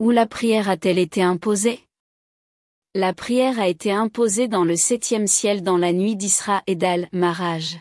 Où la prière a-t-elle été imposée? La prière a été imposée dans le septième ciel dans la nuit d'Isra et d'Al-Maraj.